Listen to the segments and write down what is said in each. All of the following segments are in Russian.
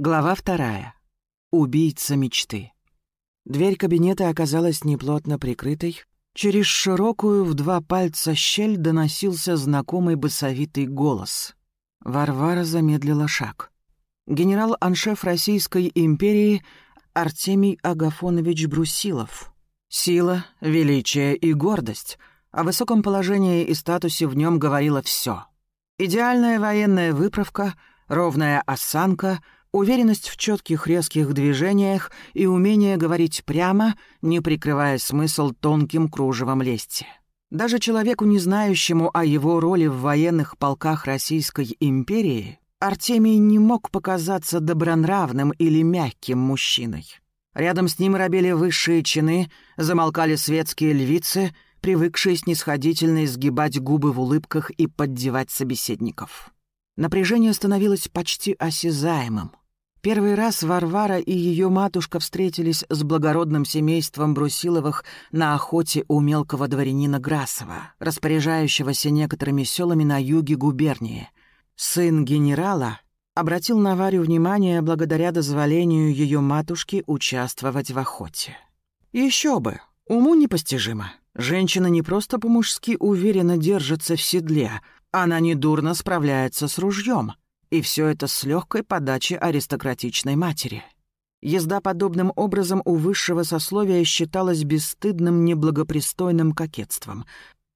Глава вторая. Убийца мечты. Дверь кабинета оказалась неплотно прикрытой. Через широкую в два пальца щель доносился знакомый басовитый голос. Варвара замедлила шаг. Генерал-аншеф Российской империи Артемий Агафонович Брусилов. Сила, величие и гордость. О высоком положении и статусе в нем говорило все. Идеальная военная выправка, ровная осанка — Уверенность в четких резких движениях и умение говорить прямо, не прикрывая смысл тонким кружевом лести. Даже человеку, не знающему о его роли в военных полках Российской империи, Артемий не мог показаться добронравным или мягким мужчиной. Рядом с ним робели высшие чины, замолкали светские львицы, привыкшие снисходительно изгибать губы в улыбках и поддевать собеседников. Напряжение становилось почти осязаемым. Первый раз Варвара и ее матушка встретились с благородным семейством Брусиловых на охоте у мелкого дворянина Грасова, распоряжающегося некоторыми селами на юге губернии. Сын генерала обратил на Варю внимание благодаря дозволению ее матушки участвовать в охоте. Еще бы, уму непостижимо. Женщина не просто по-мужски уверенно держится в седле — она недурно справляется с ружьем, и все это с легкой подачи аристократичной матери. Езда подобным образом у высшего сословия считалась бесстыдным неблагопристойным кокетством.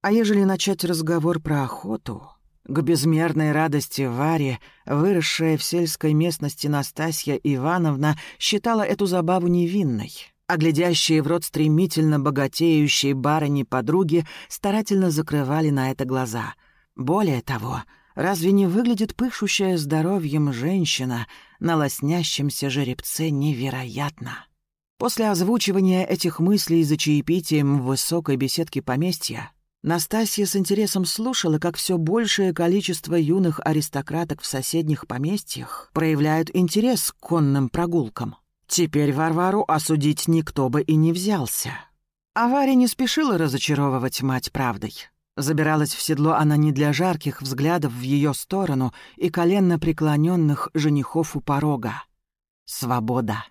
А ежели начать разговор про охоту, к безмерной радости Варе, выросшая в сельской местности Настасья Ивановна, считала эту забаву невинной — а глядящие в рот стремительно богатеющие барыни-подруги старательно закрывали на это глаза — более того, разве не выглядит пышущая здоровьем женщина на лоснящемся жеребце невероятно? После озвучивания этих мыслей за чаепитием в высокой беседке поместья Настасья с интересом слушала, как все большее количество юных аристократок в соседних поместьях проявляют интерес к конным прогулкам. Теперь Варвару осудить никто бы и не взялся. А Варя не спешила разочаровывать мать правдой. Забиралась в седло она не для жарких взглядов в ее сторону и коленно преклоненных женихов у порога. Свобода.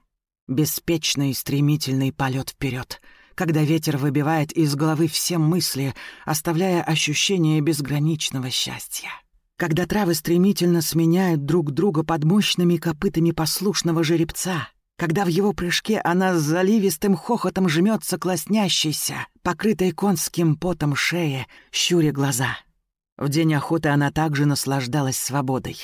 Беспечный и стремительный полет вперед, когда ветер выбивает из головы все мысли, оставляя ощущение безграничного счастья. Когда травы стремительно сменяют друг друга под мощными копытами послушного жеребца — когда в его прыжке она с заливистым хохотом жмется к покрытой конским потом шее, щуря глаза. В день охоты она также наслаждалась свободой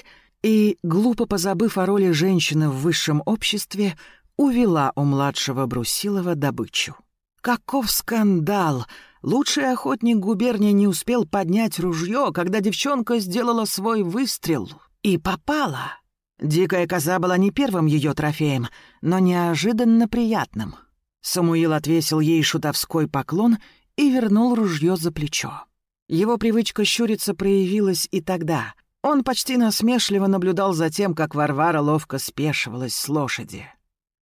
и, глупо позабыв о роли женщины в высшем обществе, увела у младшего Брусилова добычу. Каков скандал! Лучший охотник губернии не успел поднять ружье, когда девчонка сделала свой выстрел и попала. Дикая коза была не первым ее трофеем, но неожиданно приятным. Самуил отвесил ей шутовской поклон и вернул ружье за плечо. Его привычка щуриться проявилась и тогда. Он почти насмешливо наблюдал за тем, как Варвара ловко спешивалась с лошади.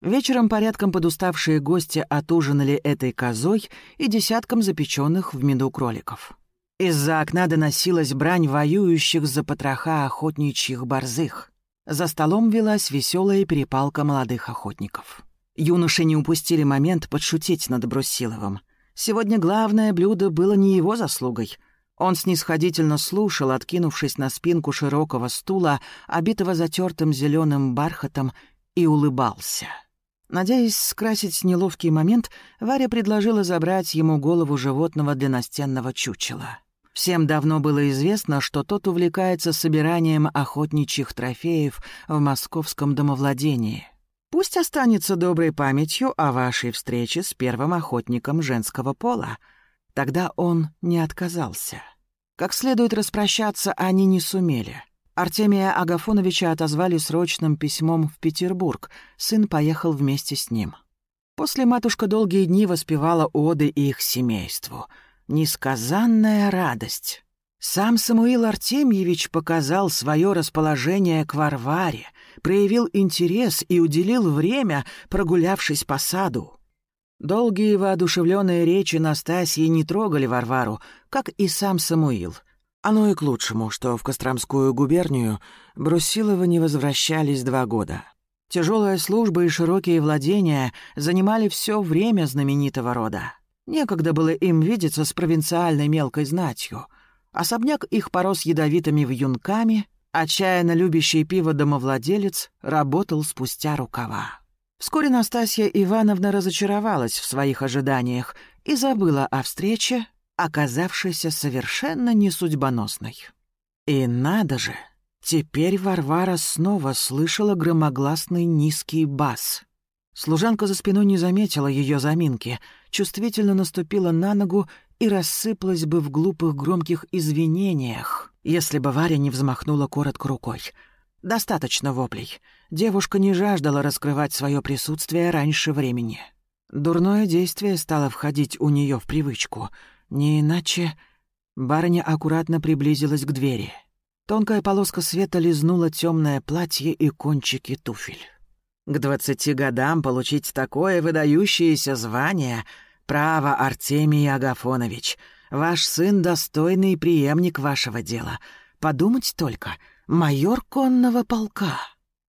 Вечером порядком подуставшие гости отужинали этой козой и десятком запеченных в меду кроликов. Из-за окна доносилась брань воюющих за потроха охотничьих борзых — за столом велась веселая перепалка молодых охотников. Юноши не упустили момент подшутить над Брусиловым. Сегодня главное блюдо было не его заслугой. Он снисходительно слушал, откинувшись на спинку широкого стула, обитого затертым зеленым бархатом, и улыбался. Надеясь скрасить неловкий момент, Варя предложила забрать ему голову животного для настенного чучела. Всем давно было известно, что тот увлекается собиранием охотничьих трофеев в московском домовладении. Пусть останется доброй памятью о вашей встрече с первым охотником женского пола. Тогда он не отказался. Как следует распрощаться они не сумели. Артемия Агафоновича отозвали срочным письмом в Петербург. Сын поехал вместе с ним. После матушка долгие дни воспевала оды их семейству — несказанная радость. Сам Самуил Артемьевич показал свое расположение к Варваре, проявил интерес и уделил время, прогулявшись по саду. Долгие воодушевленные речи Настасьи не трогали Варвару, как и сам Самуил. Оно и к лучшему, что в Костромскую губернию Брусиловы не возвращались два года. Тяжелая служба и широкие владения занимали все время знаменитого рода. Некогда было им видеться с провинциальной мелкой знатью. Особняк их порос ядовитыми вьюнками, отчаянно любящий пиво домовладелец работал спустя рукава. Вскоре Настасья Ивановна разочаровалась в своих ожиданиях и забыла о встрече, оказавшейся совершенно несудьбоносной. И надо же, теперь Варвара снова слышала громогласный низкий бас. Служанка за спиной не заметила ее заминки, чувствительно наступила на ногу и рассыпалась бы в глупых громких извинениях, если бы Варя не взмахнула коротко рукой. Достаточно воплей. Девушка не жаждала раскрывать свое присутствие раньше времени. Дурное действие стало входить у нее в привычку. Не иначе... Барыня аккуратно приблизилась к двери. Тонкая полоска света лизнула темное платье и кончики туфель. К двадцати годам получить такое выдающееся звание — право, Артемий Агафонович. Ваш сын — достойный преемник вашего дела. Подумать только, майор конного полка.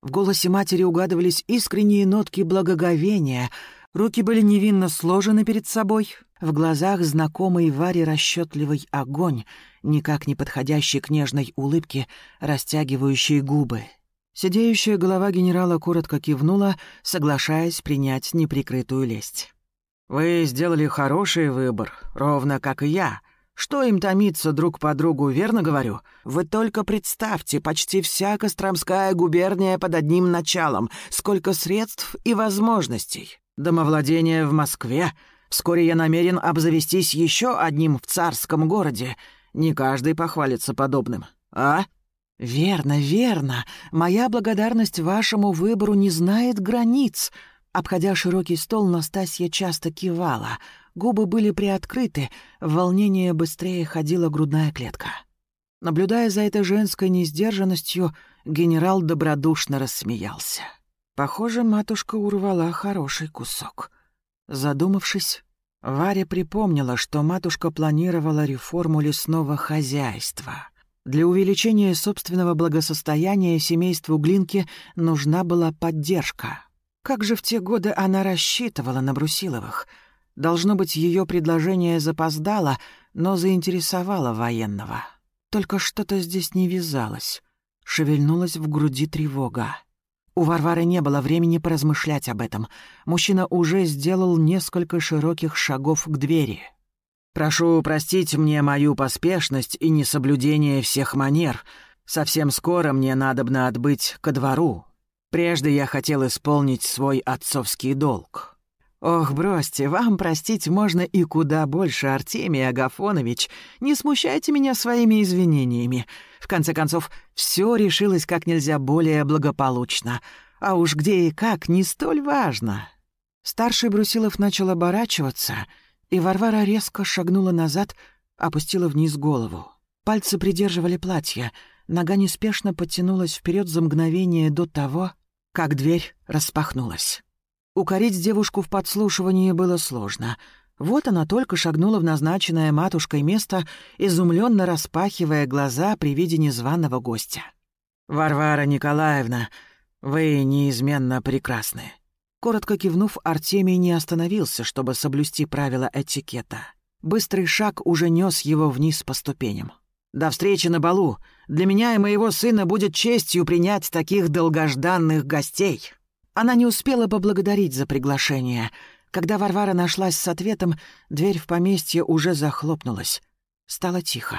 В голосе матери угадывались искренние нотки благоговения. Руки были невинно сложены перед собой. В глазах знакомый Варе расчетливый огонь, никак не подходящий к нежной улыбке, растягивающей губы. Сидеющая голова генерала коротко кивнула, соглашаясь принять неприкрытую лесть. «Вы сделали хороший выбор, ровно как и я», что им томиться друг по другу, верно говорю? Вы только представьте, почти вся Костромская губерния под одним началом, сколько средств и возможностей. Домовладение в Москве. Вскоре я намерен обзавестись еще одним в царском городе. Не каждый похвалится подобным. А? Верно, верно. Моя благодарность вашему выбору не знает границ. Обходя широкий стол, Настасья часто кивала — Губы были приоткрыты, в волнение быстрее ходила грудная клетка. Наблюдая за этой женской несдержанностью, генерал добродушно рассмеялся. Похоже, матушка урвала хороший кусок. Задумавшись, Варя припомнила, что матушка планировала реформу лесного хозяйства. Для увеличения собственного благосостояния семейству Глинки нужна была поддержка. Как же в те годы она рассчитывала на Брусиловых — Должно быть, ее предложение запоздало, но заинтересовало военного. Только что-то здесь не вязалось. Шевельнулась в груди тревога. У Варвары не было времени поразмышлять об этом. Мужчина уже сделал несколько широких шагов к двери. «Прошу простить мне мою поспешность и несоблюдение всех манер. Совсем скоро мне надобно отбыть ко двору. Прежде я хотел исполнить свой отцовский долг». «Ох, бросьте, вам простить можно и куда больше, Артемий Агафонович. Не смущайте меня своими извинениями. В конце концов, все решилось как нельзя более благополучно. А уж где и как, не столь важно». Старший Брусилов начал оборачиваться, и Варвара резко шагнула назад, опустила вниз голову. Пальцы придерживали платье, нога неспешно подтянулась вперед за мгновение до того, как дверь распахнулась. Укорить девушку в подслушивании было сложно. Вот она только шагнула в назначенное матушкой место, изумленно распахивая глаза при виде незваного гостя. «Варвара Николаевна, вы неизменно прекрасны». Коротко кивнув, Артемий не остановился, чтобы соблюсти правила этикета. Быстрый шаг уже нес его вниз по ступеням. «До встречи на балу. Для меня и моего сына будет честью принять таких долгожданных гостей». Она не успела поблагодарить за приглашение. Когда Варвара нашлась с ответом, дверь в поместье уже захлопнулась. Стало тихо.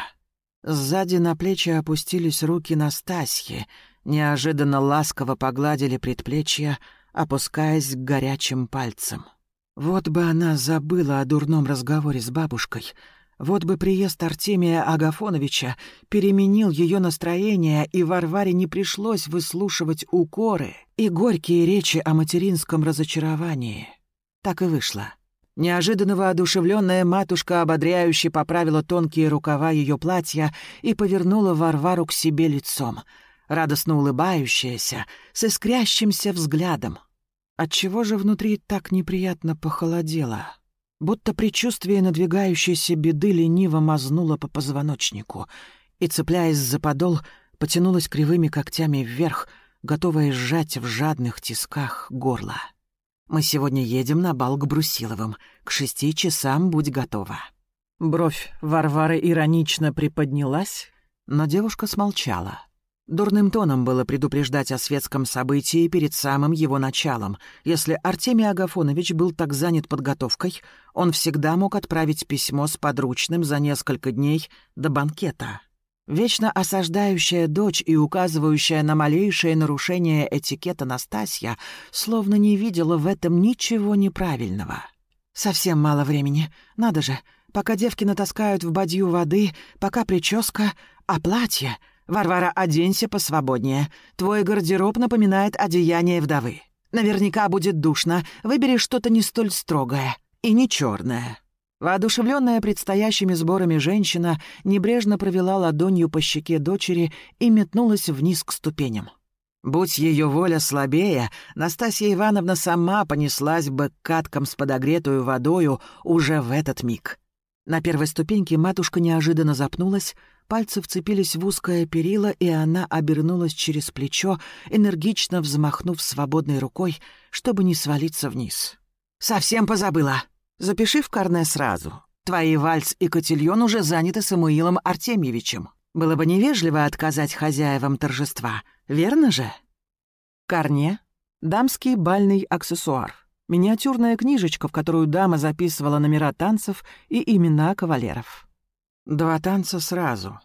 Сзади на плечи опустились руки Настасьи, неожиданно ласково погладили предплечья, опускаясь к горячим пальцам. Вот бы она забыла о дурном разговоре с бабушкой — вот бы приезд Артемия Агафоновича переменил ее настроение, и Варваре не пришлось выслушивать укоры и горькие речи о материнском разочаровании. Так и вышло. Неожиданно воодушевленная матушка ободряюще поправила тонкие рукава ее платья и повернула Варвару к себе лицом, радостно улыбающаяся, с искрящимся взглядом. Отчего же внутри так неприятно похолодело? будто предчувствие надвигающейся беды лениво мазнуло по позвоночнику и, цепляясь за подол, потянулась кривыми когтями вверх, готовая сжать в жадных тисках горло. «Мы сегодня едем на бал к Брусиловым. К шести часам будь готова». Бровь Варвары иронично приподнялась, но девушка смолчала. Дурным тоном было предупреждать о светском событии перед самым его началом. Если Артемий Агафонович был так занят подготовкой, он всегда мог отправить письмо с подручным за несколько дней до банкета. Вечно осаждающая дочь и указывающая на малейшее нарушение этикета Настасья словно не видела в этом ничего неправильного. «Совсем мало времени. Надо же, пока девки натаскают в бадью воды, пока прическа, а платье...» «Варвара, оденься посвободнее. Твой гардероб напоминает одеяние вдовы. Наверняка будет душно. Выбери что-то не столь строгое и не черное». Воодушевленная предстоящими сборами женщина небрежно провела ладонью по щеке дочери и метнулась вниз к ступеням. Будь ее воля слабее, Настасья Ивановна сама понеслась бы к каткам с подогретую водою уже в этот миг. На первой ступеньке матушка неожиданно запнулась, Пальцы вцепились в узкое перила, и она обернулась через плечо, энергично взмахнув свободной рукой, чтобы не свалиться вниз. «Совсем позабыла. Запиши в карне сразу. Твои вальс и котельон уже заняты Самуилом Артемьевичем. Было бы невежливо отказать хозяевам торжества, верно же?» Карне — дамский бальный аксессуар. Миниатюрная книжечка, в которую дама записывала номера танцев и имена кавалеров. Два танца сразу.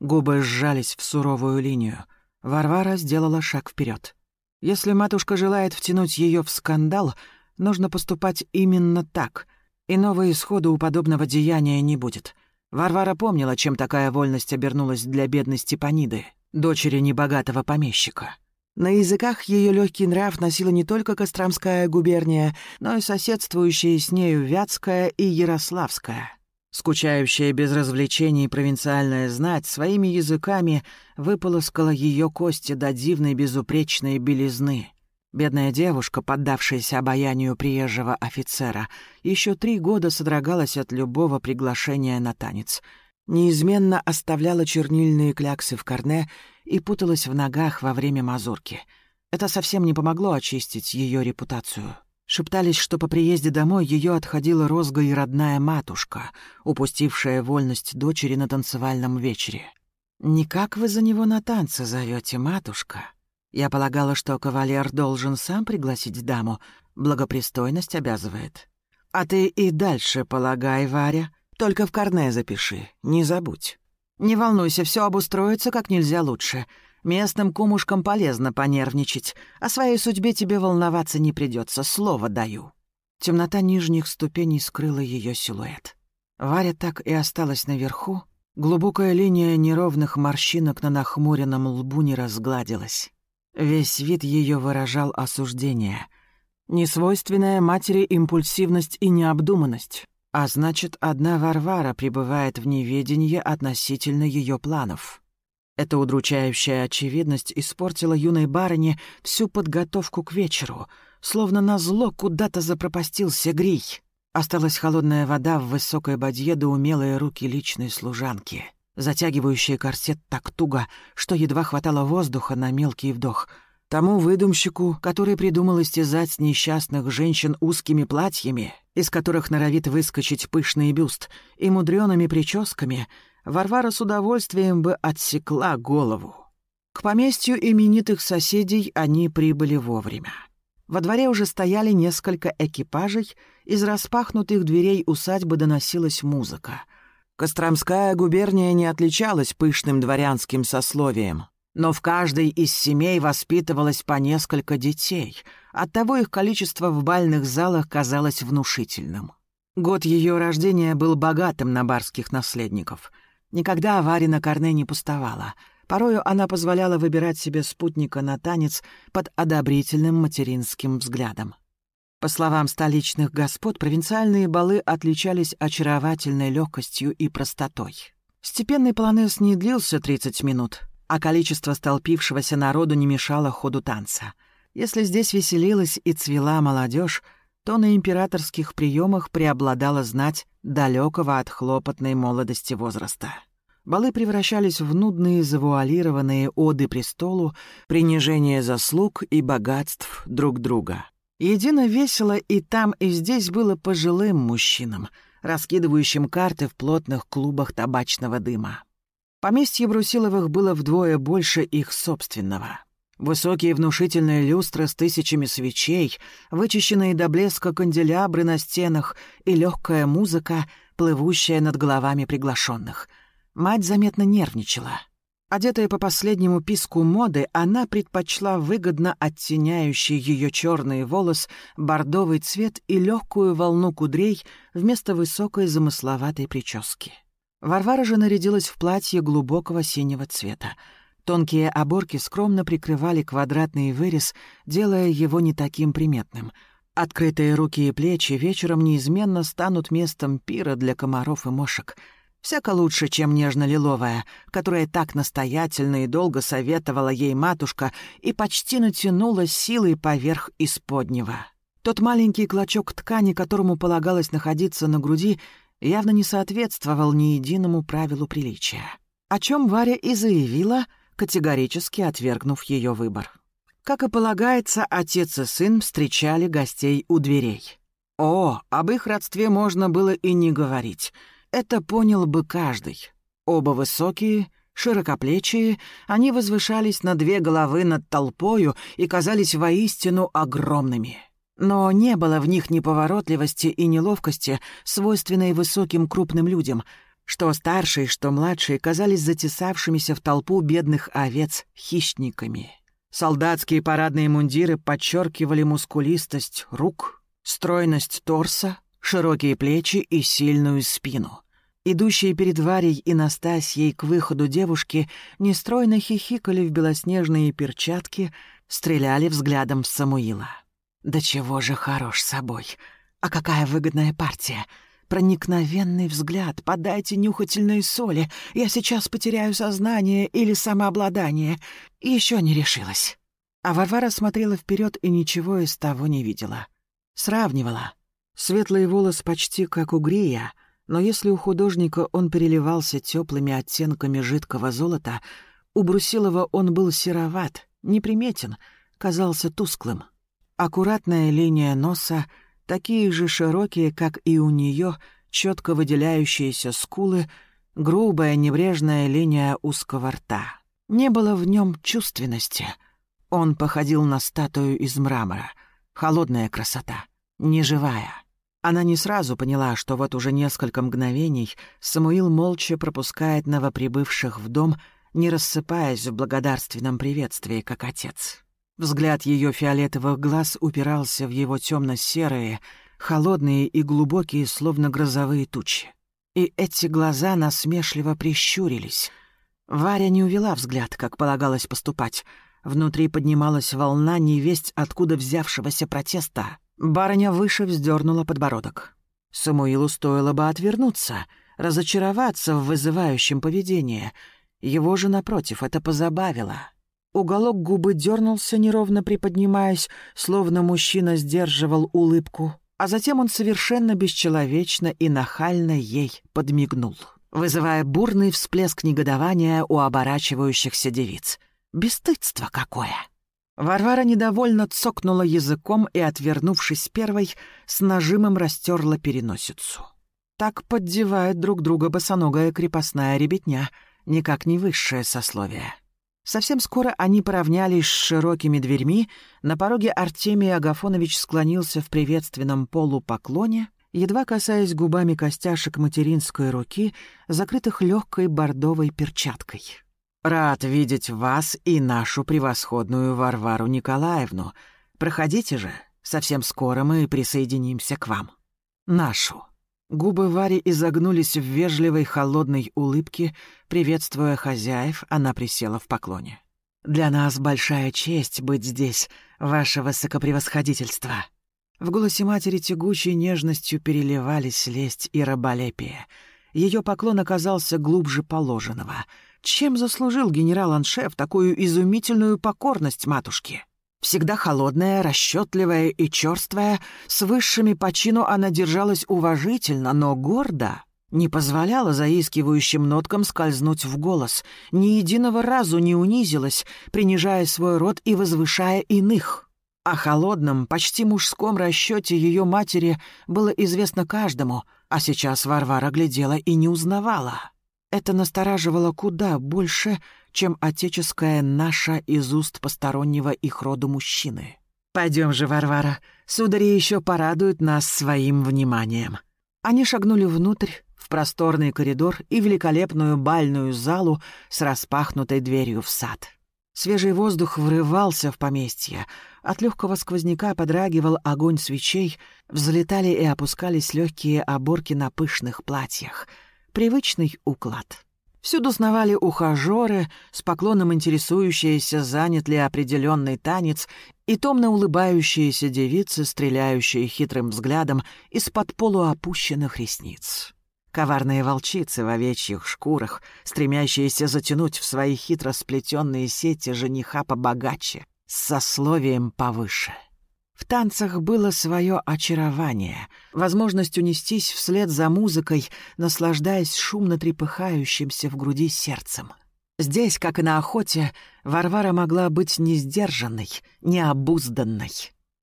Губы сжались в суровую линию. Варвара сделала шаг вперед. Если матушка желает втянуть ее в скандал, нужно поступать именно так. Иного исхода у подобного деяния не будет. Варвара помнила, чем такая вольность обернулась для бедной Степаниды, дочери небогатого помещика. На языках ее легкий нрав носила не только Костромская губерния, но и соседствующие с нею Вятская и Ярославская. Скучающая без развлечений провинциальная знать своими языками выполоскала ее кости до дивной безупречной белизны. Бедная девушка, поддавшаяся обаянию приезжего офицера, еще три года содрогалась от любого приглашения на танец. Неизменно оставляла чернильные кляксы в корне и путалась в ногах во время мазурки. Это совсем не помогло очистить ее репутацию. Шептались, что по приезде домой ее отходила розга и родная матушка, упустившая вольность дочери на танцевальном вечере. «Никак вы за него на танцы зовете, матушка? Я полагала, что кавалер должен сам пригласить даму, благопристойность обязывает. А ты и дальше полагай, Варя, только в карне запиши, не забудь. Не волнуйся, все обустроится как нельзя лучше. Местным кумушкам полезно понервничать. О своей судьбе тебе волноваться не придется, слово даю». Темнота нижних ступеней скрыла ее силуэт. Варя так и осталась наверху. Глубокая линия неровных морщинок на нахмуренном лбу не разгладилась. Весь вид ее выражал осуждение. Несвойственная матери импульсивность и необдуманность. А значит, одна Варвара пребывает в неведении относительно ее планов. Эта удручающая очевидность испортила юной барыне всю подготовку к вечеру, словно назло куда-то запропастился грий. Осталась холодная вода в высокой бадье да умелые руки личной служанки, затягивающие корсет так туго, что едва хватало воздуха на мелкий вдох. Тому выдумщику, который придумал истязать несчастных женщин узкими платьями, из которых норовит выскочить пышный бюст, и мудреными прическами — Варвара с удовольствием бы отсекла голову. К поместью именитых соседей они прибыли вовремя. Во дворе уже стояли несколько экипажей, из распахнутых дверей усадьбы доносилась музыка. Костромская губерния не отличалась пышным дворянским сословием, но в каждой из семей воспитывалось по несколько детей, оттого их количество в бальных залах казалось внушительным. Год ее рождения был богатым на барских наследников — Никогда Варина Корне не пустовала. Порою она позволяла выбирать себе спутника на танец под одобрительным материнским взглядом. По словам столичных господ, провинциальные балы отличались очаровательной легкостью и простотой. Степенный полонез не длился 30 минут, а количество столпившегося народу не мешало ходу танца. Если здесь веселилась и цвела молодежь, то на императорских приемах преобладала знать далекого от хлопотной молодости возраста. Балы превращались в нудные завуалированные оды престолу, принижение заслуг и богатств друг друга. Едино весело и там, и здесь было пожилым мужчинам, раскидывающим карты в плотных клубах табачного дыма. Поместье Брусиловых было вдвое больше их собственного. Высокие внушительные люстры с тысячами свечей, вычищенные до блеска канделябры на стенах и легкая музыка, плывущая над головами приглашенных — Мать заметно нервничала. Одетая по последнему писку моды, она предпочла выгодно оттеняющий ее черный волос, бордовый цвет и легкую волну кудрей вместо высокой замысловатой прически. Варвара же нарядилась в платье глубокого синего цвета. Тонкие оборки скромно прикрывали квадратный вырез, делая его не таким приметным. Открытые руки и плечи вечером неизменно станут местом пира для комаров и мошек — Всяко лучше, чем нежно-лиловая, которая так настоятельно и долго советовала ей матушка и почти натянула силой поверх исподнего. Тот маленький клочок ткани, которому полагалось находиться на груди, явно не соответствовал ни единому правилу приличия. О чем Варя и заявила, категорически отвергнув ее выбор. Как и полагается, отец и сын встречали гостей у дверей. О, об их родстве можно было и не говорить — это понял бы каждый. Оба высокие, широкоплечие, они возвышались на две головы над толпою и казались воистину огромными. Но не было в них неповоротливости и неловкости, свойственной высоким крупным людям, что старшие, что младшие казались затесавшимися в толпу бедных овец хищниками. Солдатские парадные мундиры подчеркивали мускулистость рук, стройность торса, широкие плечи и сильную спину. Идущие перед Варей и Настасьей к выходу девушки нестройно хихикали в белоснежные перчатки, стреляли взглядом в Самуила. «Да чего же хорош собой! А какая выгодная партия!» Проникновенный взгляд, подайте нюхательные соли. Я сейчас потеряю сознание или самообладание. Еще не решилась. А Варвара смотрела вперед и ничего из того не видела. Сравнивала. Светлый волос почти как у Грия, но если у художника он переливался теплыми оттенками жидкого золота, у Брусилова он был сероват, неприметен, казался тусклым. Аккуратная линия носа, такие же широкие, как и у нее, четко выделяющиеся скулы, грубая небрежная линия узкого рта. Не было в нем чувственности. Он походил на статую из мрамора. Холодная красота, неживая. Она не сразу поняла, что вот уже несколько мгновений Самуил молча пропускает новоприбывших в дом, не рассыпаясь в благодарственном приветствии, как отец. Взгляд ее фиолетовых глаз упирался в его темно-серые, холодные и глубокие, словно грозовые тучи. И эти глаза насмешливо прищурились. Варя не увела взгляд, как полагалось поступать. Внутри поднималась волна невесть откуда взявшегося протеста — Барыня выше вздернула подбородок. Самуилу стоило бы отвернуться, разочароваться в вызывающем поведении. Его же, напротив, это позабавило. Уголок губы дернулся, неровно приподнимаясь, словно мужчина сдерживал улыбку, а затем он совершенно бесчеловечно и нахально ей подмигнул, вызывая бурный всплеск негодования у оборачивающихся девиц. Бесстыдство какое! Варвара недовольно цокнула языком и, отвернувшись первой, с нажимом растерла переносицу. Так поддевает друг друга босоногая крепостная ребятня, никак не высшее сословие. Совсем скоро они поравнялись с широкими дверьми, на пороге Артемий Агафонович склонился в приветственном полупоклоне, едва касаясь губами костяшек материнской руки, закрытых легкой бордовой перчаткой. Рад видеть вас и нашу превосходную Варвару Николаевну. Проходите же, совсем скоро мы присоединимся к вам. Нашу». Губы Вари изогнулись в вежливой холодной улыбке, приветствуя хозяев, она присела в поклоне. «Для нас большая честь быть здесь, ваше высокопревосходительство». В голосе матери тягучей нежностью переливались лесть и раболепие. Ее поклон оказался глубже положенного — чем заслужил генерал-аншеф такую изумительную покорность матушке? Всегда холодная, расчетливая и черствая, с высшими по чину она держалась уважительно, но гордо. не позволяла заискивающим ноткам скользнуть в голос, ни единого разу не унизилась, принижая свой род и возвышая иных. О холодном, почти мужском расчете ее матери было известно каждому, а сейчас Варвара глядела и не узнавала. Это настораживало куда больше, чем отеческая наша из уст постороннего их роду мужчины. «Пойдем же, Варвара, судари еще порадуют нас своим вниманием». Они шагнули внутрь, в просторный коридор и великолепную бальную залу с распахнутой дверью в сад. Свежий воздух врывался в поместье. От легкого сквозняка подрагивал огонь свечей, взлетали и опускались легкие оборки на пышных платьях. Привычный уклад. Всюду сновали ухажеры, с поклоном интересующиеся, занят ли определенный танец, и томно улыбающиеся девицы, стреляющие хитрым взглядом из-под полуопущенных ресниц. Коварные волчицы в овечьих шкурах, стремящиеся затянуть в свои хитро сплетенные сети жениха побогаче, с сословием повыше. В танцах было свое очарование, возможность унестись вслед за музыкой, наслаждаясь шумно трепыхающимся в груди сердцем. Здесь, как и на охоте, Варвара могла быть несдержанной, необузданной.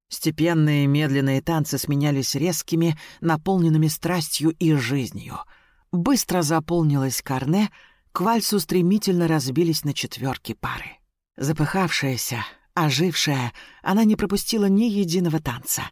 Степенные медленные танцы сменялись резкими, наполненными страстью и жизнью. Быстро заполнилась карне, к вальсу стремительно разбились на четверки пары. Запыхавшаяся, ожившая, она не пропустила ни единого танца.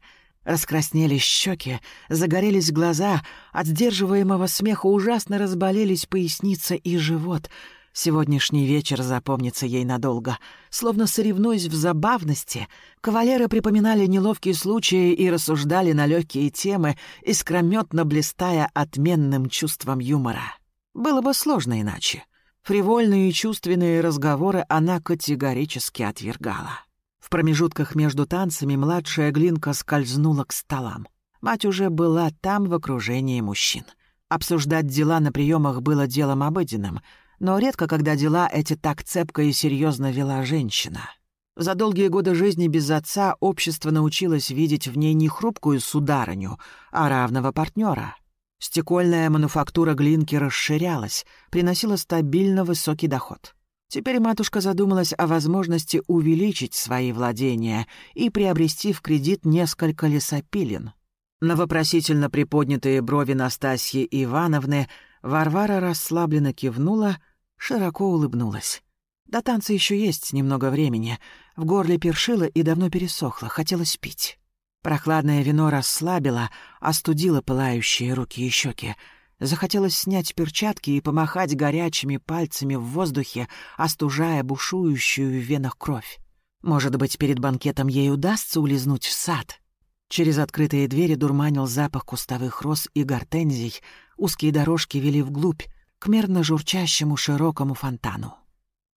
Раскраснелись щеки, загорелись глаза, от сдерживаемого смеха ужасно разболелись поясница и живот — Сегодняшний вечер запомнится ей надолго. Словно соревнуясь в забавности, кавалеры припоминали неловкие случаи и рассуждали на легкие темы, искрометно блистая отменным чувством юмора. Было бы сложно иначе. Фривольные и чувственные разговоры она категорически отвергала. В промежутках между танцами младшая Глинка скользнула к столам. Мать уже была там в окружении мужчин. Обсуждать дела на приемах было делом обыденным — но редко когда дела эти так цепко и серьезно вела женщина. За долгие годы жизни без отца общество научилось видеть в ней не хрупкую сударыню, а равного партнера. Стекольная мануфактура глинки расширялась, приносила стабильно высокий доход. Теперь матушка задумалась о возможности увеличить свои владения и приобрести в кредит несколько лесопилин. На вопросительно приподнятые брови Настасьи Ивановны Варвара расслабленно кивнула — широко улыбнулась. До танца еще есть немного времени. В горле першило и давно пересохло, хотелось пить. Прохладное вино расслабило, остудило пылающие руки и щеки. Захотелось снять перчатки и помахать горячими пальцами в воздухе, остужая бушующую в венах кровь. Может быть, перед банкетом ей удастся улизнуть в сад. Через открытые двери дурманил запах кустовых роз и гортензий, узкие дорожки вели вглубь, к мерно журчащему широкому фонтану.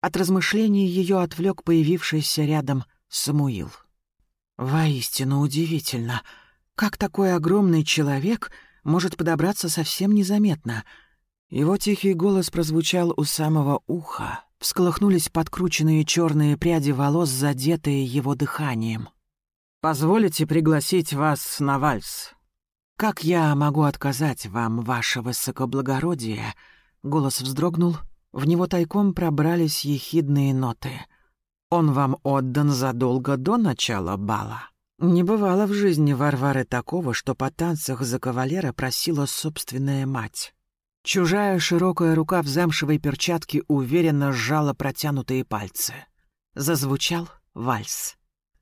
От размышлений ее отвлек появившийся рядом Самуил. Воистину удивительно, как такой огромный человек может подобраться совсем незаметно. Его тихий голос прозвучал у самого уха, всколыхнулись подкрученные черные пряди волос, задетые его дыханием. «Позволите пригласить вас на вальс?» «Как я могу отказать вам, ваше высокоблагородие?» Голос вздрогнул, в него тайком пробрались ехидные ноты. «Он вам отдан задолго до начала бала». Не бывало в жизни Варвары такого, что по танцах за кавалера просила собственная мать. Чужая широкая рука в замшевой перчатке уверенно сжала протянутые пальцы. Зазвучал вальс.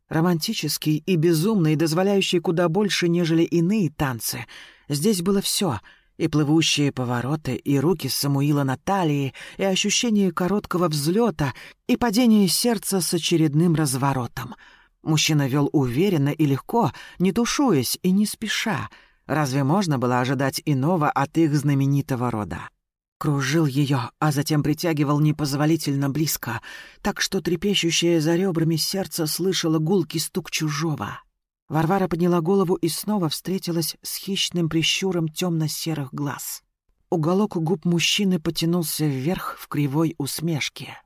Романтический и безумный, дозволяющий куда больше, нежели иные танцы. Здесь было все — и плывущие повороты, и руки Самуила на талии, и ощущение короткого взлета, и падение сердца с очередным разворотом. Мужчина вел уверенно и легко, не тушуясь и не спеша. Разве можно было ожидать иного от их знаменитого рода? Кружил ее, а затем притягивал непозволительно близко, так что трепещущее за ребрами сердце слышало гулкий стук чужого. Варвара подняла голову и снова встретилась с хищным прищуром темно-серых глаз. Уголок губ мужчины потянулся вверх в кривой усмешке.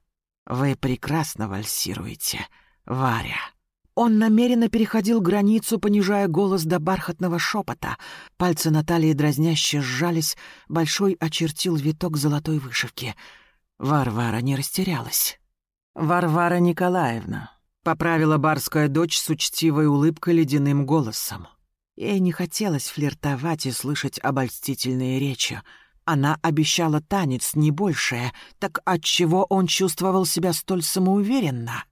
«Вы прекрасно вальсируете, Варя», — Он намеренно переходил границу, понижая голос до бархатного шепота. Пальцы Натальи дразняще сжались, большой очертил виток золотой вышивки. Варвара не растерялась. «Варвара Николаевна», — поправила барская дочь с учтивой улыбкой ледяным голосом. Ей не хотелось флиртовать и слышать обольстительные речи. Она обещала танец, не большее, так отчего он чувствовал себя столь самоуверенно?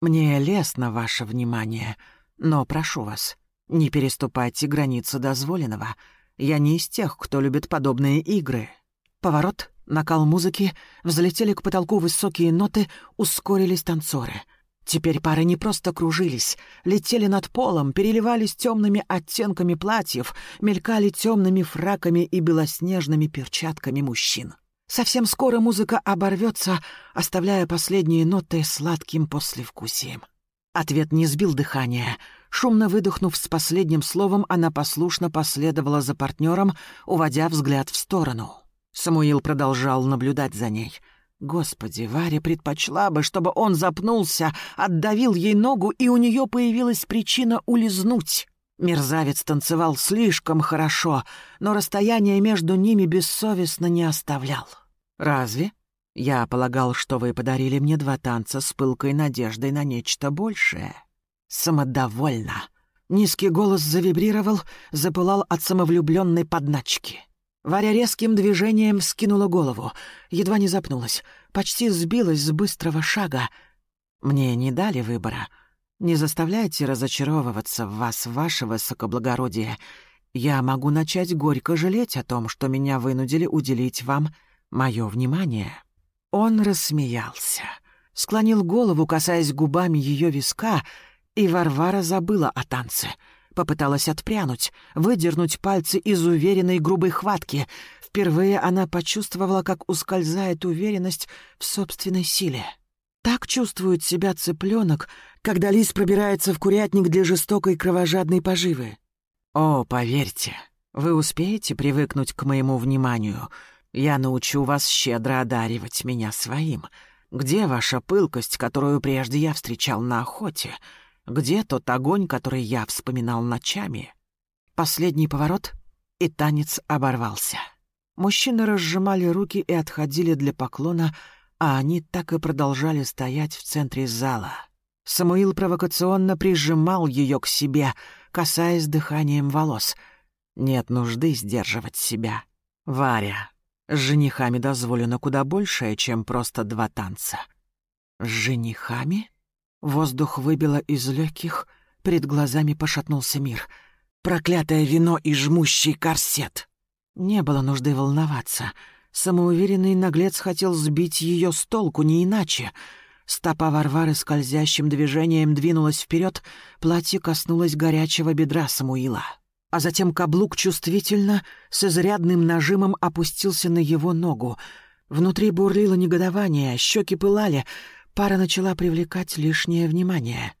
Мне лестно ваше внимание, но прошу вас, не переступайте границы дозволенного. Я не из тех, кто любит подобные игры. Поворот, накал музыки, взлетели к потолку высокие ноты, ускорились танцоры — Теперь пары не просто кружились, летели над полом, переливались темными оттенками платьев, мелькали темными фраками и белоснежными перчатками мужчин. Совсем скоро музыка оборвется, оставляя последние ноты сладким послевкусием. Ответ не сбил дыхания. Шумно выдохнув с последним словом, она послушно последовала за партнером, уводя взгляд в сторону. Самуил продолжал наблюдать за ней — Господи, Варя предпочла бы, чтобы он запнулся, отдавил ей ногу, и у нее появилась причина улизнуть. Мерзавец танцевал слишком хорошо, но расстояние между ними бессовестно не оставлял. «Разве? Я полагал, что вы подарили мне два танца с пылкой надеждой на нечто большее. Самодовольно». Низкий голос завибрировал, запылал от самовлюбленной подначки. Варя резким движением скинула голову, едва не запнулась, почти сбилась с быстрого шага. «Мне не дали выбора. Не заставляйте разочаровываться в вас, ваше высокоблагородие. Я могу начать горько жалеть о том, что меня вынудили уделить вам мое внимание». Он рассмеялся, склонил голову, касаясь губами ее виска, и Варвара забыла о танце — Попыталась отпрянуть, выдернуть пальцы из уверенной грубой хватки. Впервые она почувствовала, как ускользает уверенность в собственной силе. Так чувствует себя цыпленок, когда лис пробирается в курятник для жестокой кровожадной поживы. «О, поверьте, вы успеете привыкнуть к моему вниманию. Я научу вас щедро одаривать меня своим. Где ваша пылкость, которую прежде я встречал на охоте?» Где тот огонь, который я вспоминал ночами? Последний поворот, и танец оборвался. Мужчины разжимали руки и отходили для поклона, а они так и продолжали стоять в центре зала. Самуил провокационно прижимал ее к себе, касаясь дыханием волос. Нет нужды сдерживать себя. Варя, с женихами дозволено куда большее, чем просто два танца. С женихами? Воздух выбило из легких, перед глазами пошатнулся мир. Проклятое вино и жмущий корсет. Не было нужды волноваться. Самоуверенный наглец хотел сбить ее с толку, не иначе. Стопа Варвары скользящим движением двинулась вперед, платье коснулось горячего бедра Самуила. А затем каблук чувствительно, с изрядным нажимом опустился на его ногу. Внутри бурлило негодование, щеки пылали — пара начала привлекать лишнее внимание.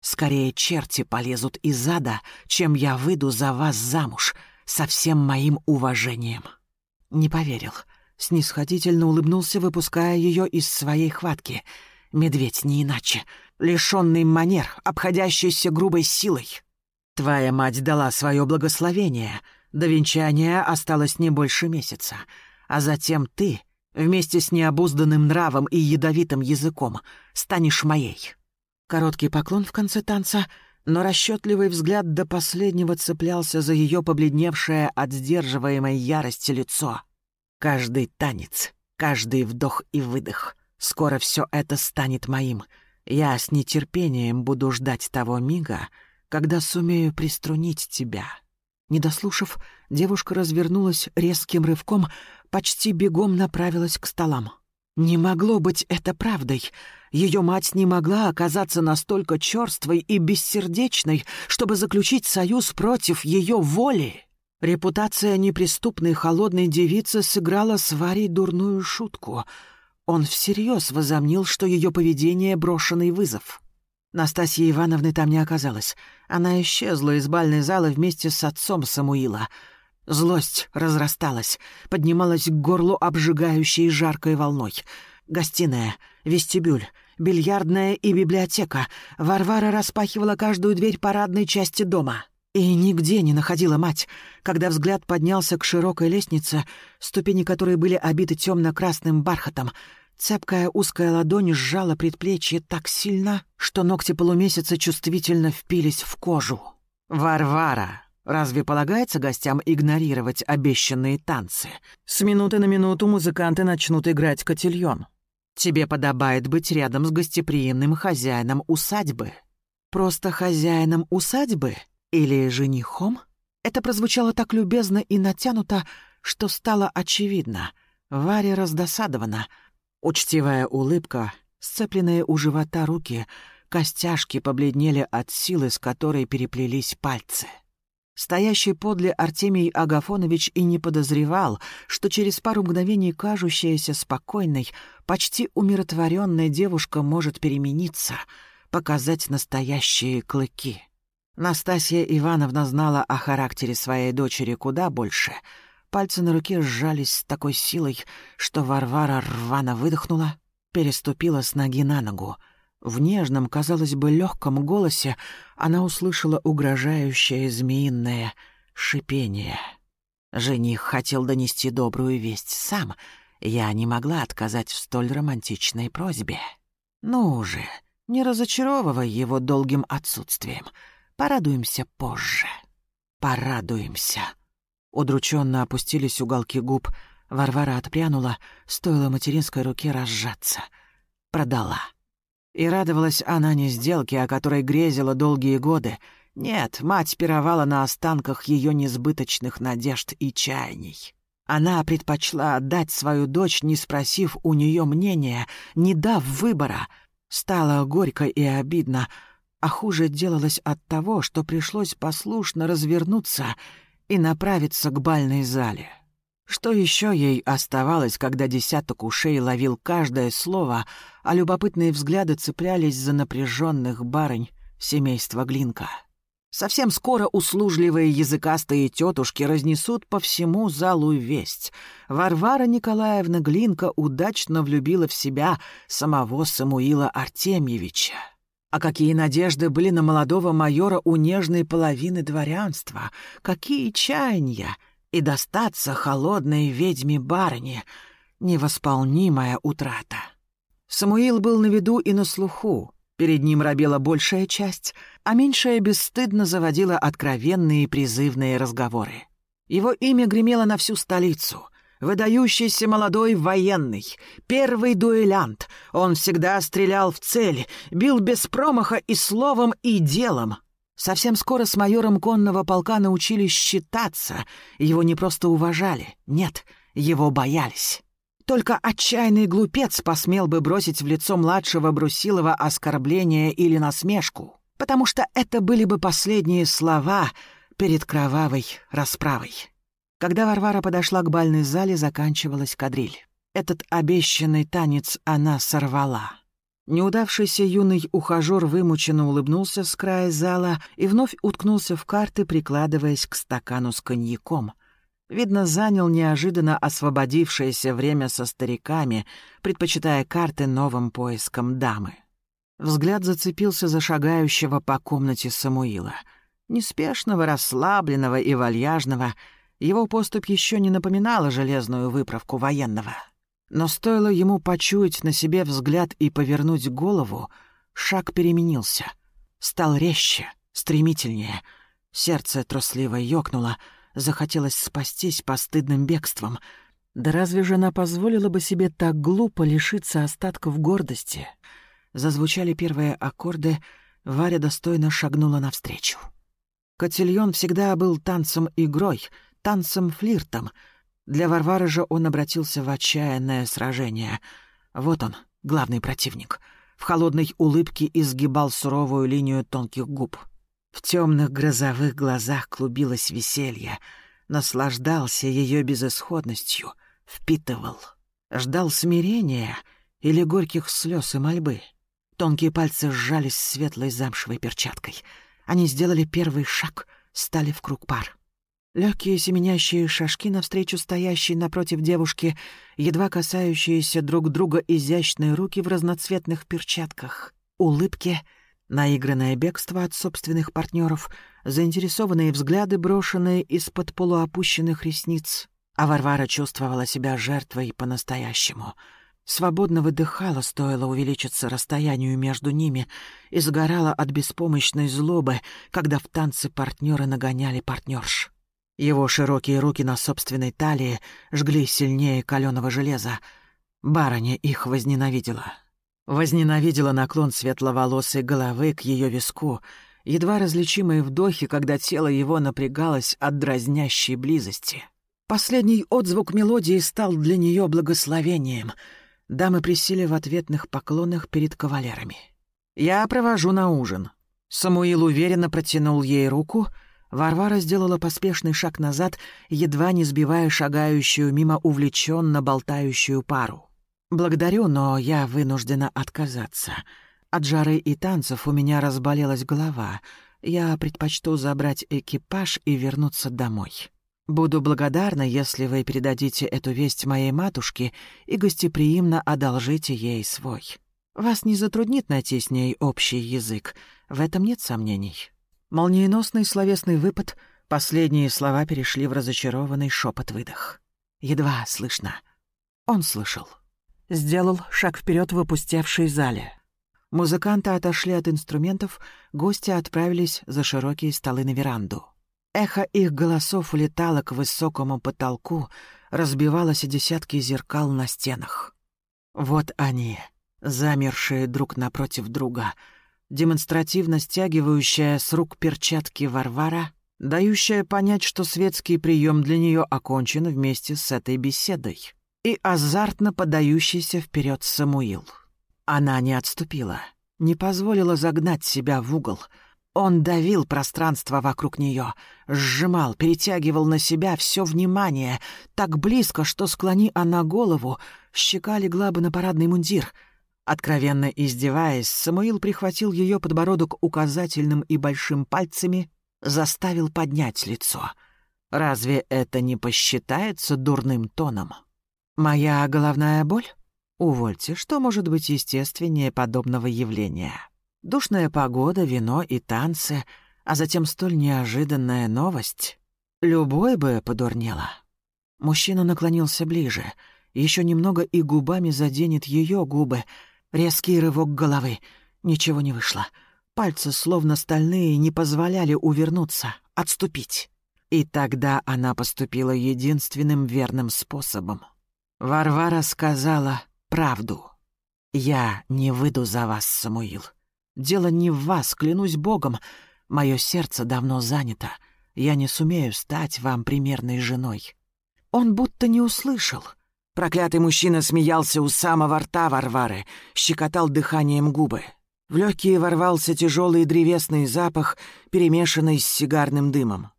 «Скорее черти полезут из ада, чем я выйду за вас замуж, со всем моим уважением». Не поверил. Снисходительно улыбнулся, выпуская ее из своей хватки. Медведь не иначе. Лишенный манер, обходящийся грубой силой. Твоя мать дала свое благословение. До венчания осталось не больше месяца. А затем ты Вместе с необузданным нравом и ядовитым языком станешь моей. Короткий поклон в конце танца, но расчетливый взгляд до последнего цеплялся за ее побледневшее от сдерживаемой ярости лицо. Каждый танец, каждый вдох и выдох. Скоро все это станет моим. Я с нетерпением буду ждать того мига, когда сумею приструнить тебя. Не дослушав, девушка развернулась резким рывком, почти бегом направилась к столам. Не могло быть это правдой. Ее мать не могла оказаться настолько черствой и бессердечной, чтобы заключить союз против ее воли. Репутация неприступной холодной девицы сыграла с Варей дурную шутку. Он всерьез возомнил, что ее поведение — брошенный вызов. Настасьи Ивановны там не оказалось. Она исчезла из бальной залы вместе с отцом Самуила — Злость разрасталась, поднималась к горлу обжигающей жаркой волной. Гостиная, вестибюль, бильярдная и библиотека. Варвара распахивала каждую дверь парадной части дома. И нигде не находила мать. Когда взгляд поднялся к широкой лестнице, ступени которой были обиты темно-красным бархатом, цепкая узкая ладонь сжала предплечье так сильно, что ногти полумесяца чувствительно впились в кожу. «Варвара!» Разве полагается гостям игнорировать обещанные танцы? С минуты на минуту музыканты начнут играть котельон. Тебе подобает быть рядом с гостеприимным хозяином усадьбы. Просто хозяином усадьбы? Или женихом? Это прозвучало так любезно и натянуто, что стало очевидно. Варя раздосадована. Учтивая улыбка, сцепленные у живота руки, костяшки побледнели от силы, с которой переплелись пальцы. Стоящий подле Артемий Агафонович и не подозревал, что через пару мгновений кажущаяся спокойной, почти умиротворенная девушка может перемениться, показать настоящие клыки. Настасья Ивановна знала о характере своей дочери куда больше. Пальцы на руке сжались с такой силой, что Варвара рвано выдохнула, переступила с ноги на ногу — в нежном, казалось бы, легком голосе она услышала угрожающее змеиное шипение. Жених хотел донести добрую весть сам. Я не могла отказать в столь романтичной просьбе. Ну же, не разочаровывай его долгим отсутствием. Порадуемся позже. Порадуемся. Удрученно опустились уголки губ. Варвара отпрянула, стоило материнской руке разжаться. Продала. И радовалась она не сделке, о которой грезила долгие годы. Нет, мать пировала на останках ее несбыточных надежд и чаяний. Она предпочла отдать свою дочь, не спросив у нее мнения, не дав выбора. Стало горько и обидно, а хуже делалось от того, что пришлось послушно развернуться и направиться к бальной зале. Что еще ей оставалось, когда десяток ушей ловил каждое слово, а любопытные взгляды цеплялись за напряженных барынь семейства Глинка? Совсем скоро услужливые языкастые тетушки разнесут по всему залу весть. Варвара Николаевна Глинка удачно влюбила в себя самого Самуила Артемьевича. А какие надежды были на молодого майора у нежной половины дворянства, какие чаяния! и достаться холодной ведьме-барыне — невосполнимая утрата. Самуил был на виду и на слуху. Перед ним робела большая часть, а меньшая бесстыдно заводила откровенные призывные разговоры. Его имя гремело на всю столицу — Выдающийся молодой военный, первый дуэлянт. Он всегда стрелял в цель, бил без промаха и словом, и делом. Совсем скоро с майором конного полка научились считаться. Его не просто уважали, нет, его боялись. Только отчаянный глупец посмел бы бросить в лицо младшего Брусилова оскорбление или насмешку, потому что это были бы последние слова перед кровавой расправой. Когда Варвара подошла к бальной зале, заканчивалась кадриль. Этот обещанный танец она сорвала. Неудавшийся юный ухажер вымученно улыбнулся с края зала и вновь уткнулся в карты, прикладываясь к стакану с коньяком. Видно, занял неожиданно освободившееся время со стариками, предпочитая карты новым поискам дамы. Взгляд зацепился за шагающего по комнате Самуила. Неспешного, расслабленного и вальяжного, его поступь еще не напоминала железную выправку военного — но стоило ему почуять на себе взгляд и повернуть голову, шаг переменился. Стал резче, стремительнее. Сердце трусливо ёкнуло, захотелось спастись постыдным бегством. Да разве же она позволила бы себе так глупо лишиться остатков гордости? Зазвучали первые аккорды, Варя достойно шагнула навстречу. Котельон всегда был танцем-игрой, танцем-флиртом — для Варвары же он обратился в отчаянное сражение. Вот он, главный противник. В холодной улыбке изгибал суровую линию тонких губ. В темных грозовых глазах клубилось веселье. Наслаждался ее безысходностью, впитывал. Ждал смирения или горьких слез и мольбы. Тонкие пальцы сжались светлой замшевой перчаткой. Они сделали первый шаг, стали в круг пар. Легкие семенящие шажки навстречу стоящей напротив девушки, едва касающиеся друг друга изящные руки в разноцветных перчатках, улыбки, наигранное бегство от собственных партнеров, заинтересованные взгляды, брошенные из-под полуопущенных ресниц. А Варвара чувствовала себя жертвой по-настоящему. Свободно выдыхала, стоило увеличиться расстоянию между ними, и сгорала от беспомощной злобы, когда в танце партнеры нагоняли партнерш. Его широкие руки на собственной талии жгли сильнее каленого железа. Барыня их возненавидела. Возненавидела наклон светловолосой головы к ее виску, едва различимые вдохи, когда тело его напрягалось от дразнящей близости. Последний отзвук мелодии стал для нее благословением. Дамы присели в ответных поклонах перед кавалерами. «Я провожу на ужин». Самуил уверенно протянул ей руку — Варвара сделала поспешный шаг назад, едва не сбивая шагающую мимо увлеченно болтающую пару. «Благодарю, но я вынуждена отказаться. От жары и танцев у меня разболелась голова. Я предпочту забрать экипаж и вернуться домой. Буду благодарна, если вы передадите эту весть моей матушке и гостеприимно одолжите ей свой. Вас не затруднит найти с ней общий язык, в этом нет сомнений». Молниеносный словесный выпад, последние слова перешли в разочарованный шепот-выдох. Едва слышно. Он слышал. Сделал шаг вперед в опустевшей зале. Музыканты отошли от инструментов, гости отправились за широкие столы на веранду. Эхо их голосов улетало к высокому потолку, разбивалось о десятки зеркал на стенах. Вот они, замершие друг напротив друга — демонстративно стягивающая с рук перчатки Варвара, дающая понять, что светский прием для нее окончен вместе с этой беседой, и азартно подающийся вперед Самуил. Она не отступила, не позволила загнать себя в угол. Он давил пространство вокруг нее, сжимал, перетягивал на себя все внимание, так близко, что, склони она голову, щека легла бы на парадный мундир — Откровенно издеваясь, Самуил прихватил ее подбородок указательным и большим пальцами, заставил поднять лицо. Разве это не посчитается дурным тоном? Моя головная боль? Увольте, что может быть естественнее подобного явления? Душная погода, вино и танцы, а затем столь неожиданная новость. Любой бы подурнела. Мужчина наклонился ближе. Еще немного и губами заденет ее губы — Резкий рывок головы. Ничего не вышло. Пальцы, словно стальные, не позволяли увернуться, отступить. И тогда она поступила единственным верным способом. Варвара сказала правду. «Я не выйду за вас, Самуил. Дело не в вас, клянусь Богом. Мое сердце давно занято. Я не сумею стать вам примерной женой». Он будто не услышал — Проклятый мужчина смеялся у самого рта Варвары, щекотал дыханием губы. В легкие ворвался тяжелый древесный запах, перемешанный с сигарным дымом.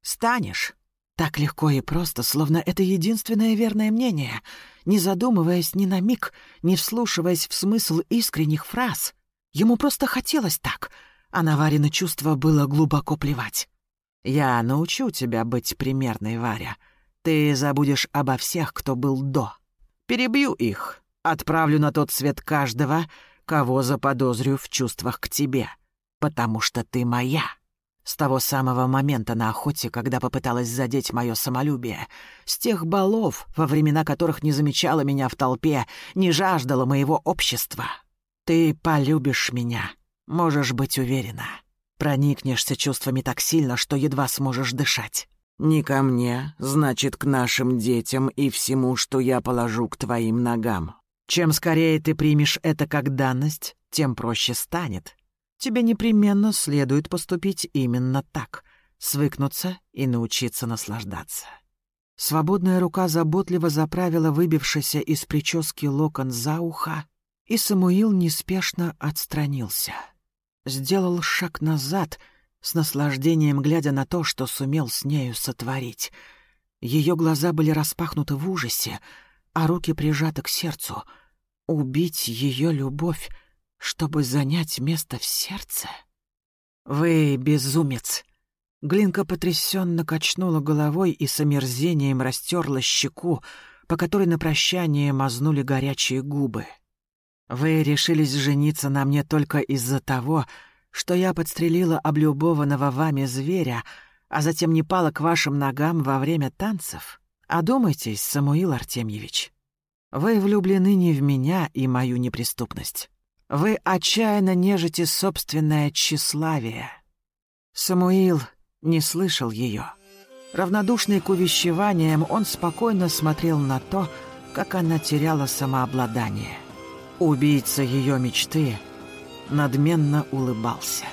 «Станешь?» Так легко и просто, словно это единственное верное мнение, не задумываясь ни на миг, не вслушиваясь в смысл искренних фраз. Ему просто хотелось так, а на Варины чувства было глубоко плевать. «Я научу тебя быть примерной, Варя», ты забудешь обо всех, кто был до. Перебью их, отправлю на тот свет каждого, кого заподозрю в чувствах к тебе, потому что ты моя. С того самого момента на охоте, когда попыталась задеть мое самолюбие, с тех балов, во времена которых не замечала меня в толпе, не жаждала моего общества. Ты полюбишь меня, можешь быть уверена. Проникнешься чувствами так сильно, что едва сможешь дышать. Не ко мне, значит, к нашим детям и всему, что я положу к твоим ногам. Чем скорее ты примешь это как данность, тем проще станет. Тебе непременно следует поступить именно так, свыкнуться и научиться наслаждаться. Свободная рука заботливо заправила выбившийся из прически локон за ухо, и Самуил неспешно отстранился. Сделал шаг назад — с наслаждением глядя на то, что сумел с нею сотворить. Ее глаза были распахнуты в ужасе, а руки прижаты к сердцу. Убить ее любовь, чтобы занять место в сердце? Вы безумец. Глинка потрясенно качнула головой и с омерзением растерла щеку, по которой на прощание мазнули горячие губы. «Вы решились жениться на мне только из-за того, что я подстрелила облюбованного вами зверя, а затем не пала к вашим ногам во время танцев? Одумайтесь, Самуил Артемьевич. Вы влюблены не в меня и мою неприступность. Вы отчаянно нежите собственное тщеславие». Самуил не слышал ее. Равнодушный к увещеваниям, он спокойно смотрел на то, как она теряла самообладание. Убийца ее мечты надменно улыбался.